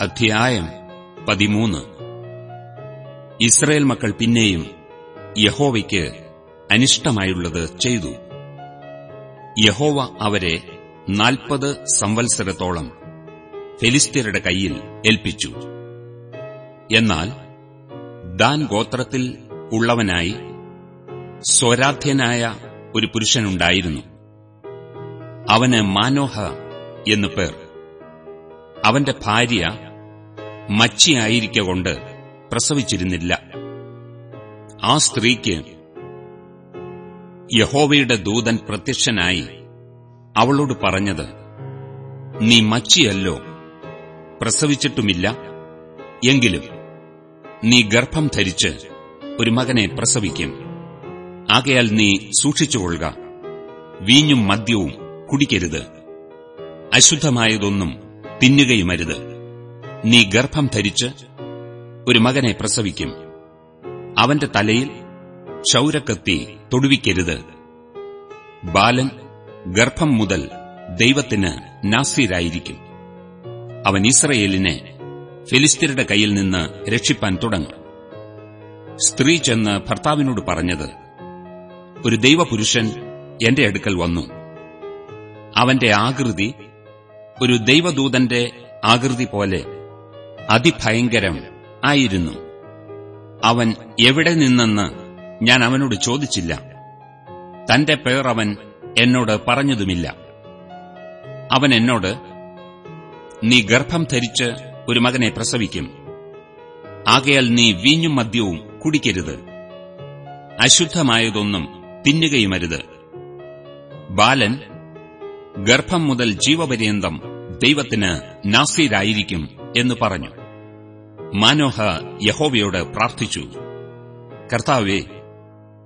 അധ്യായം പതിമൂന്ന്. ഇസ്രയേൽ മക്കൾ പിന്നെയും യഹോവയ്ക്ക് അനിഷ്ടമായുള്ളത് ചെയ്തു. യഹോവ അവരെ നാൽപ്പത് സംവത്സരത്തോളം ഫെലിസ്ത്യരുടെ കയ്യിൽ ഏൽപ്പിച്ചു. എന്നാൽ ദാൻ ഗോത്രത്തിൽ ഉള്ളവനായി സ്വരാധ്യനായ ഒരു പുരുഷനുണ്ടായിരുന്നു. അവന് മാനോഹ എന്നു പേർ. അവന്റെ ഭാര്യ മച്ചിയായിരിക്കൊണ്ട് പ്രസവിച്ചിരുന്നില്ല. ആ സ്ത്രീക്ക് യഹോവയുടെ ദൂതൻ പ്രത്യക്ഷനായി അവളോട് പറഞ്ഞത് നീ മച്ചിയല്ലോ പ്രസവിച്ചിട്ടുമില്ല. എങ്കിലും നീ ഗർഭം ധരിച്ച് ഒരു മകനെ പ്രസവിക്കും. ആകയാൽ നീ സൂക്ഷിച്ചുകൊള്ളുക. വീഞ്ഞും മദ്യവും കുടിക്കരുത്. അശുദ്ധമായതൊന്നും തിന്നുകയുമരുത്. നീ ഗർഭം ധരിച്ച് ഒരു മകനെ പ്രസവിക്കും. അവന്റെ തലയിൽ ക്ഷൗരക്കത്തി തൊടുവിക്കരുത്. ബാലൻ ഗർഭം മുതൽ ദൈവത്തിന് നാസീരായിരിക്കും. അവൻ ഇസ്രയേലിനെ ഫിലിസ്തീരുടെ കയ്യിൽ നിന്ന് രക്ഷിപ്പാൻ തുടങ്ങും. സ്ത്രീ ചെന്ന് ഭർത്താവിനോട് പറഞ്ഞത് ഒരു ദൈവപുരുഷൻ എന്റെ അടുക്കൽ വന്നു. അവന്റെ ആകൃതി ഒരു ദൈവദൂതന്റെ ആകൃതി പോലെ അതിഭയങ്കരം ആയിരുന്നു. അവൻ എവിടെ നിന്നെന്ന് ഞാൻ അവനോട് ചോദിച്ചില്ല. തന്റെ പേർ അവൻ എന്നോട് പറഞ്ഞതുമില്ല. അവൻ എന്നോട് നീ ഗർഭം ധരിച്ച് ഒരു മകനെ പ്രസവിക്കും. ആകയാൽ നീ വീഞ്ഞും മദ്യവും കുടിക്കരുത്. അശുദ്ധമായതൊന്നും തിന്നുകയുമരുത്. ബാലൻ ഗർഭം മുതൽ ജീവപര്യന്തം ദൈവത്തിന് നാസീരായിരിക്കും എന്ന് പറഞ്ഞു. മാനോഹ യഹോവയോട് പ്രാർത്ഥിച്ചു. കർത്താവെ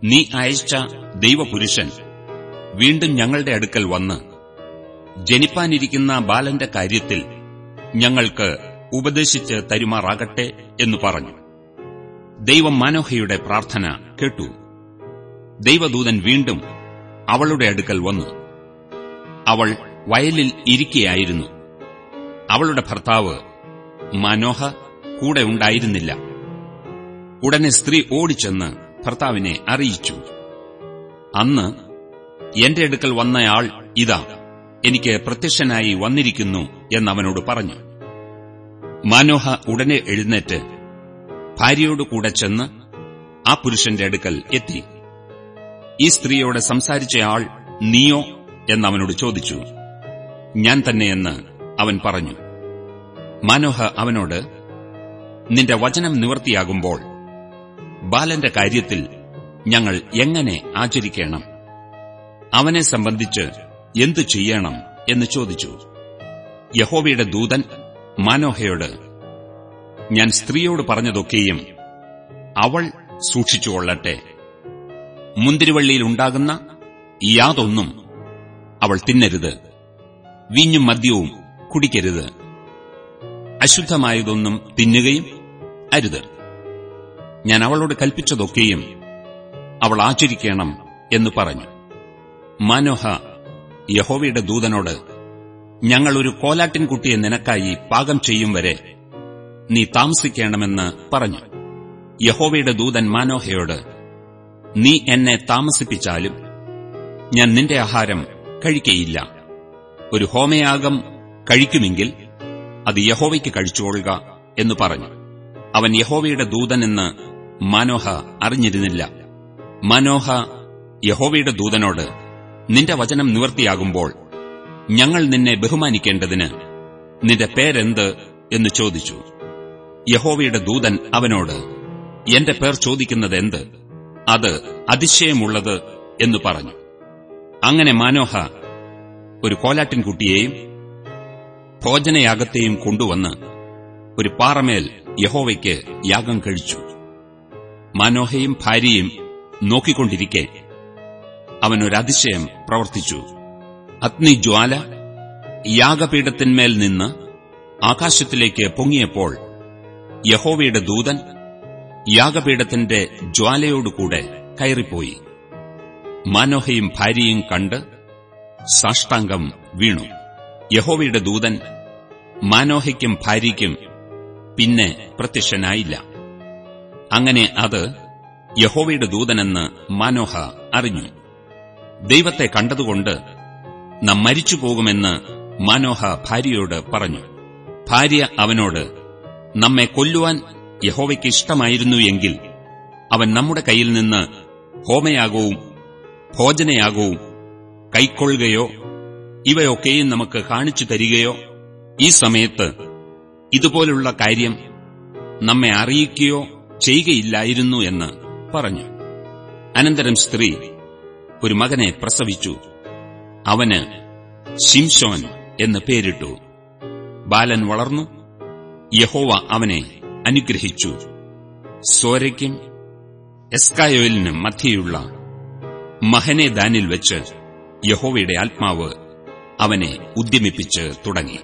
നീ അയച്ച ദൈവപുരുഷൻ വീണ്ടും ഞങ്ങളുടെ അടുക്കൽ വന്ന് ജനിപ്പാനിരിക്കുന്ന ബാലന്റെ കാര്യത്തിൽ ഞങ്ങൾക്ക് ഉപദേശിച്ച് തരുമാറാകട്ടെ എന്ന് പറഞ്ഞു. ദൈവം മാനോഹയുടെ പ്രാർത്ഥന കേട്ടു. ദൈവദൂതൻ വീണ്ടും അവളുടെ അടുക്കൽ വന്നു. അവൾ വയലിൽ ഇരിക്കുകയായിരുന്നു അവളുടെ ഭർത്താവ് മനോഹ കൂടെ ഉണ്ടായിരുന്നില്ല. ഉടനെ സ്ത്രീ ഓടിച്ചെന്ന് ഭർത്താവിനെ അറിയിച്ചു. അന്ന് എന്റെ അടുക്കൽ വന്നയാൾ ഇതാ എനിക്ക് പ്രത്യക്ഷനായി വന്നിരിക്കുന്നു എന്നവനോട് പറഞ്ഞു. മനോഹ ഉടനെ എഴുന്നേറ്റ് ഭാര്യയോട് കൂടെ ചെന്ന് ആ പുരുഷന്റെ അടുക്കൽ എത്തി. ഈ സ്ത്രീയോട് സംസാരിച്ചയാൾ നീയോ? എന്നവനോട് ചോദിച്ചു. ഞാൻ തന്നെയെന്ന് അവൻ പറഞ്ഞു. മനോഹ അവനോട് നിന്റെ വചനം നിവർത്തിയാകുമ്പോൾ ബാലന്റെ കാര്യത്തിൽ ഞങ്ങൾ എങ്ങനെ ആചരിക്കണം? അവനെ സംബന്ധിച്ച് എന്തു ചെയ്യണം എന്ന് ചോദിച്ചു. യഹോവയുടെ ദൂതൻ മാനോഹയോട് ഞാൻ സ്ത്രീയോട് പറഞ്ഞതൊക്കെയും അവൾ സൂക്ഷിച്ചുകൊള്ളട്ടെ മുന്തിരിവള്ളിയിൽ ഉണ്ടാകുന്ന യാതൊന്നും അവൾ തിന്നരുത്. വീഞ്ഞും മദ്യവും കുടിക്കരുത്. അശുദ്ധമായതൊന്നും തിന്നുകയും അരുത് ഞാൻ അവളോട് കൽപ്പിച്ചതൊക്കെയും അവൾ ആചരിക്കണം എന്ന് പറഞ്ഞു. മനോഹ യഹോവയുടെ ദൂതനോട് ഞങ്ങൾ ഒരു കോലാട്ടിൻകുട്ടിയെ നിനക്കായി പാകം ചെയ്യും വരെ നീ താമസിക്കണമെന്ന് പറഞ്ഞു. യഹോവയുടെ ദൂതൻ മാനോഹയോട് നീ എന്നെ താമസിപ്പിച്ചാലും ഞാൻ നിന്റെ ആഹാരം കഴിക്കയില്ല. ഒരു ഹോമയാഗം കഴിക്കുമെങ്കിൽ അത് യഹോവയ്ക്ക് കഴിച്ചുകൊള്ളുക എന്ന് പറഞ്ഞു. അവൻ യഹോവയുടെ ദൂതനെന്ന് മനോഹ അറിഞ്ഞിരുന്നില്ല. മനോഹ യഹോവയുടെ ദൂതനോട് നിന്റെ വചനം നിവർത്തിയാകുമ്പോൾ ഞങ്ങൾ നിന്നെ ബഹുമാനിക്കേണ്ടതിന് നിന്റെ പേരെന്ത്? എന്ന് ചോദിച്ചു. യഹോവയുടെ ദൂതൻ അവനോട് എന്റെ പേർ ചോദിക്കുന്നതെന്ത്? അത് അതിശയമുള്ളത് എന്ന് പറഞ്ഞു. അങ്ങനെ മാനോഹ ഒരു കോലാട്ടിൻകുട്ടിയെയും ഭോജനയാഗത്തെയും കൊണ്ടുവന്ന് ഒരു പാറമേൽ യഹോവയ്ക്ക് യാഗം കഴിച്ചു. മാനോഹയും ഭാര്യയും നോക്കിക്കൊണ്ടിരിക്കെ അവനൊരതിശയം പ്രവർത്തിച്ചു. അഗ്നിജ്വാല യാഗപീഠത്തിന്മേൽ നിന്ന് ആകാശത്തിലേക്ക് പൊങ്ങിയപ്പോൾ യഹോവയുടെ ദൂതൻ യാഗപീഠത്തിന്റെ ജ്വാലയോടുകൂടെ കയറിപ്പോയി. മനോഹയും ഭാര്യയും കണ്ട് സാഷ്ടാംഗം വീണു. യഹോവയുടെ ദൂതൻ മാനോഹയ്ക്കും ഭാര്യയ്ക്കും പിന്നെ പ്രത്യക്ഷനായില്ല. അങ്ങനെ അത് യഹോവയുടെ ദൂതനെന്ന് മാനോഹ അറിഞ്ഞു. ദൈവത്തെ കണ്ടതുകൊണ്ട് നാം മരിച്ചു പോകുമെന്ന് മാനോഹ ഭാര്യയോട് പറഞ്ഞു. ഭാര്യ അവനോട് നമ്മെ കൊല്ലുവാൻ യഹോവയ്ക്ക് ഇഷ്ടമായിരുന്നു എങ്കിൽ അവൻ നമ്മുടെ കയ്യിൽ നിന്ന് ഹോമയാകവും ഭോജനയാകവും കൈക്കൊള്ളുകയോ ഇവയൊക്കെയും നമുക്ക് കാണിച്ചു തരികയോ? ഈ സമയത്ത് ഇതുപോലുള്ള കാര്യം നമ്മെ അറിയിക്കുകയോ ചെയ്യുകയില്ലായിരുന്നു എന്ന് പറഞ്ഞു. അനന്തരം സ്ത്രീ ഒരു മകനെ പ്രസവിച്ചു. അവന് ശിംഷോൻ എന്ന് പേരിട്ടു. ബാലൻ വളർന്നു. യഹോവ അവനെ അനുഗ്രഹിച്ചു. സോരയ്ക്കും എസ്കായോലിനും മധ്യയുള്ള മഹനേദാനിൽ വെച്ച് യഹോവയുടെ ആത്മാവ് അവനെ ഉദ്യമിപ്പിച്ച് തുടങ്ങി